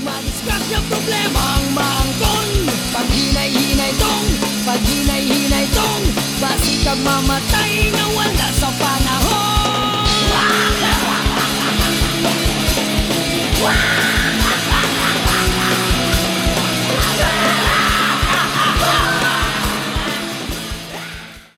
Mag-scrap ng problema ang maangkon Paghinay-hinay tong, paghinay-hinay tong Basikag mamatay na wala sa panahon Wow!